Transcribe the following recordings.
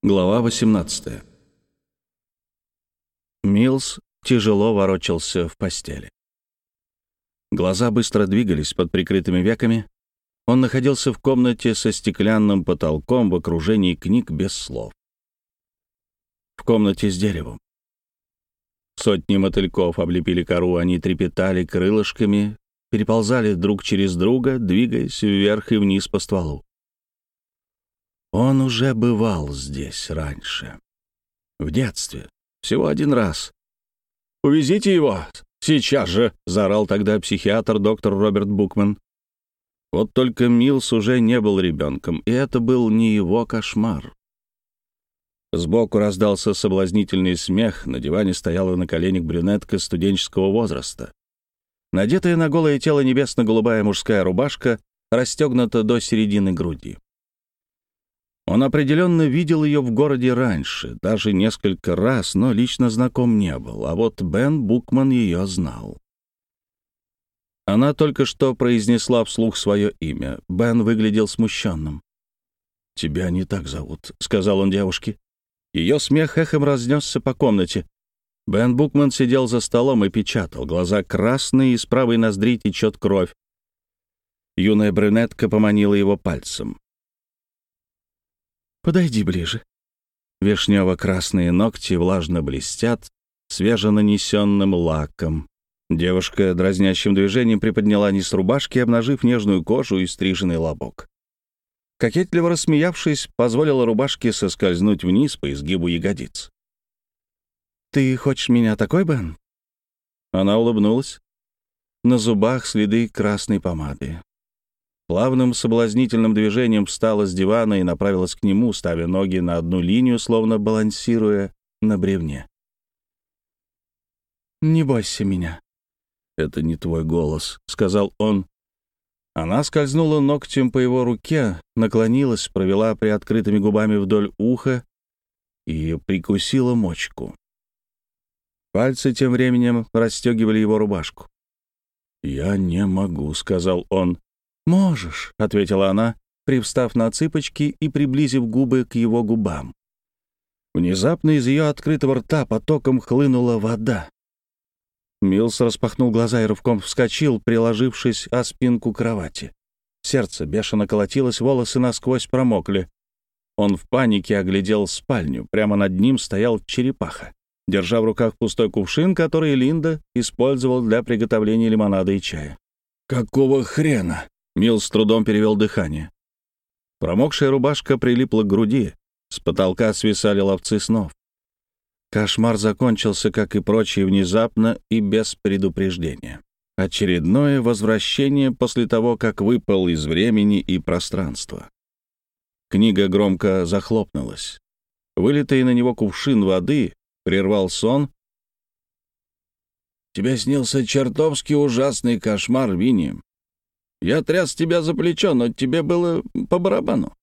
Глава 18 Милс тяжело ворочался в постели. Глаза быстро двигались под прикрытыми веками. Он находился в комнате со стеклянным потолком в окружении книг без слов. В комнате с деревом. Сотни мотыльков облепили кору, они трепетали крылышками, переползали друг через друга, двигаясь вверх и вниз по стволу. Он уже бывал здесь раньше. В детстве. Всего один раз. «Увезите его! Сейчас же!» — заорал тогда психиатр доктор Роберт Букман. Вот только Милс уже не был ребенком, и это был не его кошмар. Сбоку раздался соблазнительный смех, на диване стояла на коленях брюнетка студенческого возраста. Надетая на голое тело небесно-голубая мужская рубашка расстегнута до середины груди. Он определенно видел ее в городе раньше, даже несколько раз, но лично знаком не был, а вот Бен Букман ее знал. Она только что произнесла вслух свое имя. Бен выглядел смущенным. «Тебя не так зовут», — сказал он девушке. Ее смех эхом разнесся по комнате. Бен Букман сидел за столом и печатал. Глаза красные, из правой ноздри течет кровь. Юная брюнетка поманила его пальцем. Подойди ближе. Вишнево-красные ногти влажно блестят свеженанесенным лаком. Девушка дразнящим движением приподняла низ рубашки, обнажив нежную кожу и стриженный лобок. Кокетливо рассмеявшись, позволила рубашке соскользнуть вниз по изгибу ягодиц. «Ты хочешь меня такой, Бен?» Она улыбнулась. На зубах следы красной помады. Плавным соблазнительным движением встала с дивана и направилась к нему, ставя ноги на одну линию, словно балансируя на бревне. «Не бойся меня». «Это не твой голос», — сказал он. Она скользнула ногтем по его руке, наклонилась, провела приоткрытыми губами вдоль уха и прикусила мочку. Пальцы тем временем расстегивали его рубашку. «Я не могу», — сказал он. «Можешь», — ответила она, привстав на цыпочки и приблизив губы к его губам. Внезапно из ее открытого рта потоком хлынула вода. Милс распахнул глаза и рывком вскочил, приложившись о спинку кровати. Сердце бешено колотилось, волосы насквозь промокли. Он в панике оглядел спальню. Прямо над ним стоял черепаха, держа в руках пустой кувшин, который Линда использовал для приготовления лимонада и чая. «Какого хрена?» Мил с трудом перевел дыхание. Промокшая рубашка прилипла к груди. С потолка свисали ловцы снов. Кошмар закончился, как и прочие, внезапно и без предупреждения. Очередное возвращение после того, как выпал из времени и пространства. Книга громко захлопнулась. Вылитый на него кувшин воды прервал сон. «Тебе снился чертовски ужасный кошмар, Винни. Я тряс тебя за плечо, но тебе было по барабану».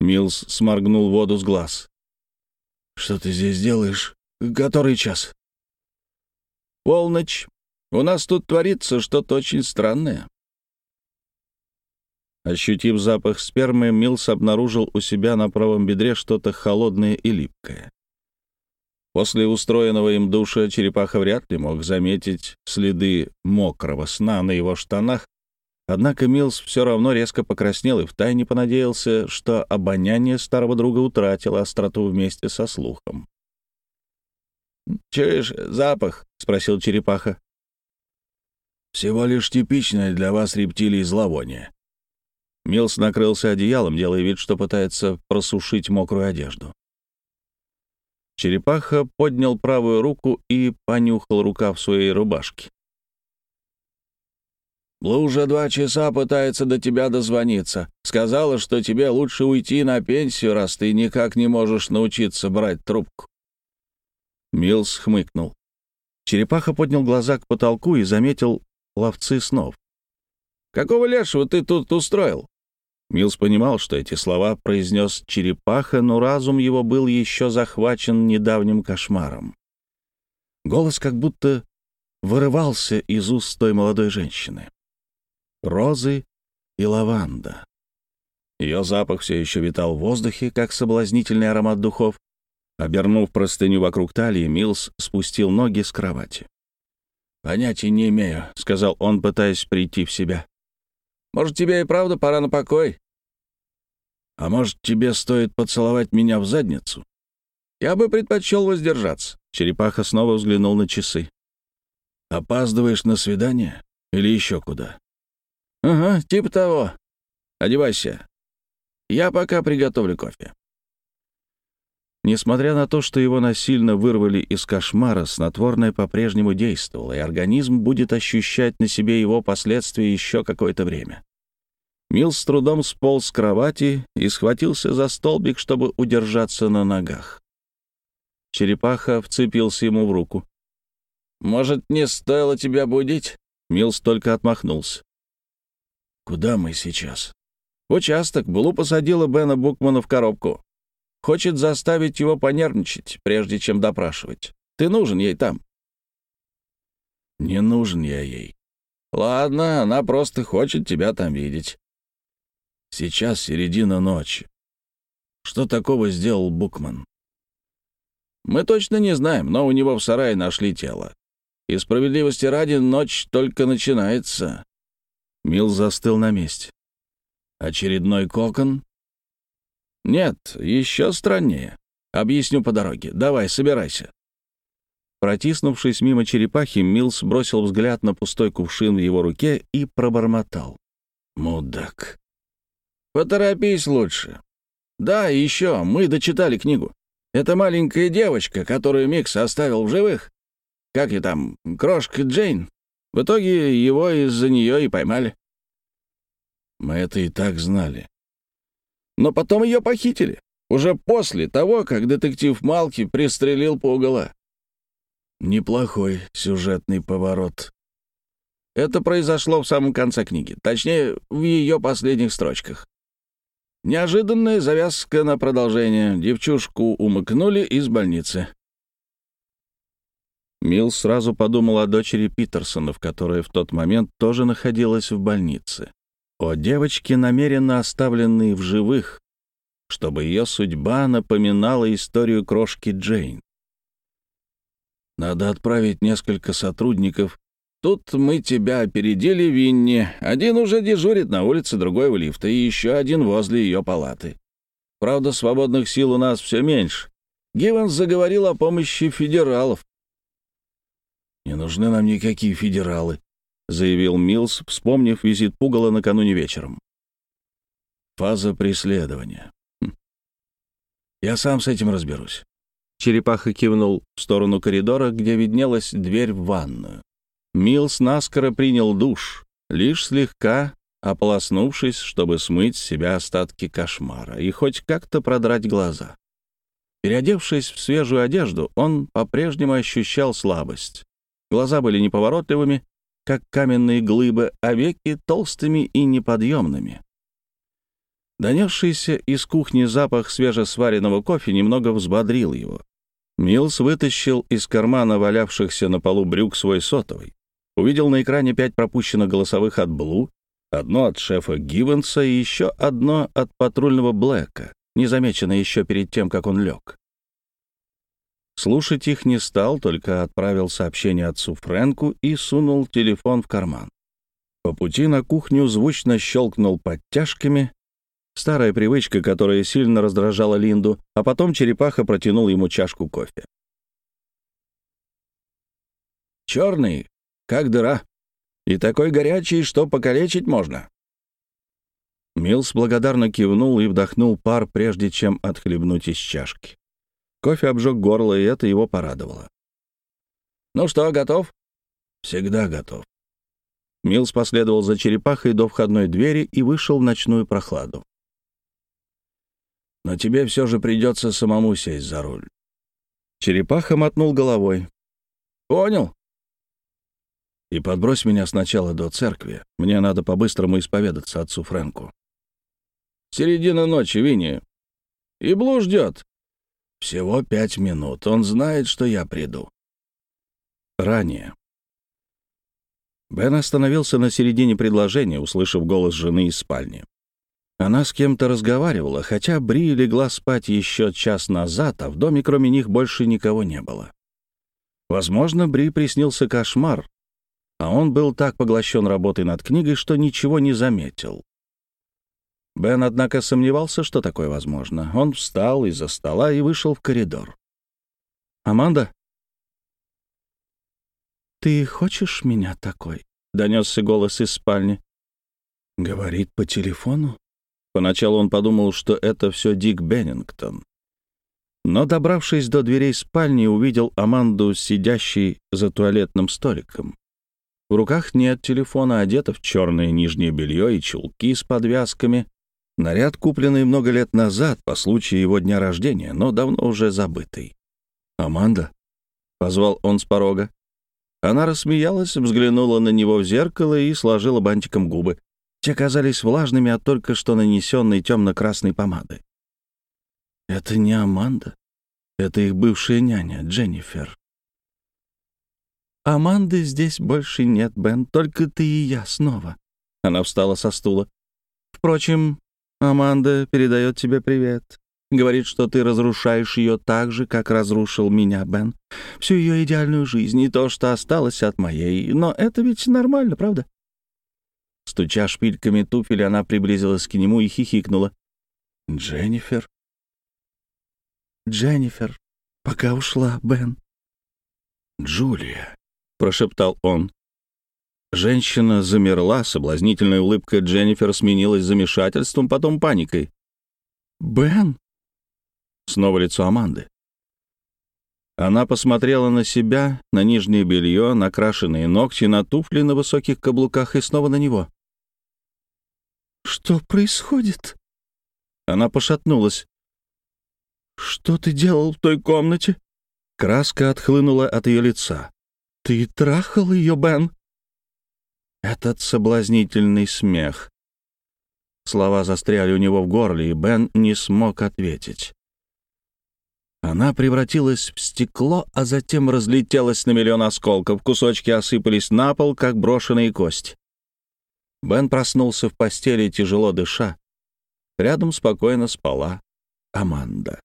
Милс сморгнул воду с глаз. «Что ты здесь делаешь? Который час?» «Полночь. У нас тут творится что-то очень странное». Ощутив запах спермы, Милс обнаружил у себя на правом бедре что-то холодное и липкое. После устроенного им душа черепаха вряд ли мог заметить следы мокрого сна на его штанах Однако Милс все равно резко покраснел и втайне понадеялся, что обоняние старого друга утратило остроту вместе со слухом. «Чуешь запах?» — спросил черепаха. «Всего лишь типичное для вас рептилий зловоние». Милс накрылся одеялом, делая вид, что пытается просушить мокрую одежду. Черепаха поднял правую руку и понюхал рукав своей рубашки. Блу уже два часа пытается до тебя дозвониться. Сказала, что тебе лучше уйти на пенсию, раз ты никак не можешь научиться брать трубку». Милс хмыкнул. Черепаха поднял глаза к потолку и заметил ловцы снов. «Какого лешего ты тут устроил?» Милс понимал, что эти слова произнес черепаха, но разум его был еще захвачен недавним кошмаром. Голос как будто вырывался из уст той молодой женщины розы и лаванда. Ее запах все еще витал в воздухе, как соблазнительный аромат духов. Обернув простыню вокруг талии, Милс спустил ноги с кровати. «Понятия не имею», — сказал он, пытаясь прийти в себя. «Может, тебе и правда пора на покой?» «А может, тебе стоит поцеловать меня в задницу?» «Я бы предпочел воздержаться». Черепаха снова взглянул на часы. «Опаздываешь на свидание? Или еще куда?» «Ага, типа того. Одевайся. Я пока приготовлю кофе». Несмотря на то, что его насильно вырвали из кошмара, снотворное по-прежнему действовало, и организм будет ощущать на себе его последствия еще какое-то время. Мил с трудом сполз с кровати и схватился за столбик, чтобы удержаться на ногах. Черепаха вцепился ему в руку. «Может, не стоило тебя будить?» Милс только отмахнулся. «Куда мы сейчас?» «В участок. Булу посадила Бена Букмана в коробку. Хочет заставить его понервничать, прежде чем допрашивать. Ты нужен ей там». «Не нужен я ей». «Ладно, она просто хочет тебя там видеть». «Сейчас середина ночи. Что такого сделал Букман?» «Мы точно не знаем, но у него в сарае нашли тело. И справедливости ради, ночь только начинается». Мил застыл на месте. «Очередной кокон?» «Нет, еще страннее. Объясню по дороге. Давай, собирайся». Протиснувшись мимо черепахи, Милс бросил взгляд на пустой кувшин в его руке и пробормотал. «Мудак». «Поторопись лучше. Да, еще, мы дочитали книгу. Это маленькая девочка, которую Микс оставил в живых. Как и там, крошка Джейн. В итоге его из-за нее и поймали». «Мы это и так знали», но потом ее похитили. Уже после того, как детектив Малки пристрелил пугало. Неплохой сюжетный поворот. Это произошло в самом конце книги, точнее, в ее последних строчках. Неожиданная завязка на продолжение. Девчушку умыкнули из больницы. Милл сразу подумал о дочери Питерсонов, которая в тот момент тоже находилась в больнице о девочке, намеренно оставленной в живых, чтобы ее судьба напоминала историю крошки Джейн. Надо отправить несколько сотрудников. Тут мы тебя опередили, Винни. Один уже дежурит на улице, другой в лифте, и еще один возле ее палаты. Правда, свободных сил у нас все меньше. Гивенс заговорил о помощи федералов. «Не нужны нам никакие федералы», заявил Милс, вспомнив визит Пугала накануне вечером. Фаза преследования. Хм. Я сам с этим разберусь. Черепаха кивнул в сторону коридора, где виднелась дверь в ванную. Милс наскоро принял душ, лишь слегка ополоснувшись, чтобы смыть с себя остатки кошмара и хоть как-то продрать глаза. Переодевшись в свежую одежду, он по-прежнему ощущал слабость. Глаза были неповоротливыми, как каменные глыбы, а веки толстыми и неподъемными. Донесшийся из кухни запах свежесваренного кофе немного взбодрил его. Милс вытащил из кармана валявшихся на полу брюк свой сотовый. Увидел на экране пять пропущенных голосовых от Блу, одно от шефа Гивенса и еще одно от патрульного Блэка, незамеченное еще перед тем, как он лег. Слушать их не стал, только отправил сообщение отцу Фрэнку и сунул телефон в карман. По пути на кухню звучно щелкнул подтяжками. Старая привычка, которая сильно раздражала Линду, а потом черепаха протянул ему чашку кофе. «Черный, как дыра. И такой горячий, что покалечить можно». Милс благодарно кивнул и вдохнул пар, прежде чем отхлебнуть из чашки. Кофе обжег горло, и это его порадовало. «Ну что, готов?» «Всегда готов». Милс последовал за черепахой до входной двери и вышел в ночную прохладу. «Но тебе все же придется самому сесть за руль». Черепаха мотнул головой. «Понял». «И подбрось меня сначала до церкви. Мне надо по-быстрому исповедаться отцу Фрэнку». «Середина ночи, Винни. И Блу ждет. Всего пять минут. Он знает, что я приду. Ранее. Бен остановился на середине предложения, услышав голос жены из спальни. Она с кем-то разговаривала, хотя Бри легла спать еще час назад, а в доме кроме них больше никого не было. Возможно, Бри приснился кошмар, а он был так поглощен работой над книгой, что ничего не заметил. Бен, однако, сомневался, что такое возможно. Он встал из-за стола и вышел в коридор. «Аманда?» «Ты хочешь меня такой?» — донесся голос из спальни. «Говорит по телефону?» Поначалу он подумал, что это все Дик Беннингтон. Но, добравшись до дверей спальни, увидел Аманду, сидящей за туалетным столиком. В руках нет телефона, одета в черное нижнее белье и чулки с подвязками. Наряд, купленный много лет назад по случаю его дня рождения, но давно уже забытый. «Аманда?» — позвал он с порога. Она рассмеялась, взглянула на него в зеркало и сложила бантиком губы. Те казались влажными от только что нанесенной темно-красной помады. Это не Аманда. Это их бывшая няня, Дженнифер. «Аманды здесь больше нет, Бен, только ты и я снова». Она встала со стула. «Впрочем, Аманда передает тебе привет. Говорит, что ты разрушаешь ее так же, как разрушил меня, Бен. Всю ее идеальную жизнь и то, что осталось от моей. Но это ведь нормально, правда?» Стуча шпильками туфель, она приблизилась к нему и хихикнула. «Дженнифер?» «Дженнифер, пока ушла, Бен». «Джулия», — прошептал он. Женщина замерла, соблазнительная улыбка Дженнифер сменилась замешательством, потом паникой. «Бен?» Снова лицо Аманды. Она посмотрела на себя, на нижнее белье, на крашеные ногти, на туфли на высоких каблуках и снова на него. «Что происходит?» Она пошатнулась. «Что ты делал в той комнате?» Краска отхлынула от ее лица. «Ты трахал ее, Бен?» Этот соблазнительный смех. Слова застряли у него в горле, и Бен не смог ответить. Она превратилась в стекло, а затем разлетелась на миллион осколков. Кусочки осыпались на пол, как брошенные кости. Бен проснулся в постели, тяжело дыша. Рядом спокойно спала Аманда.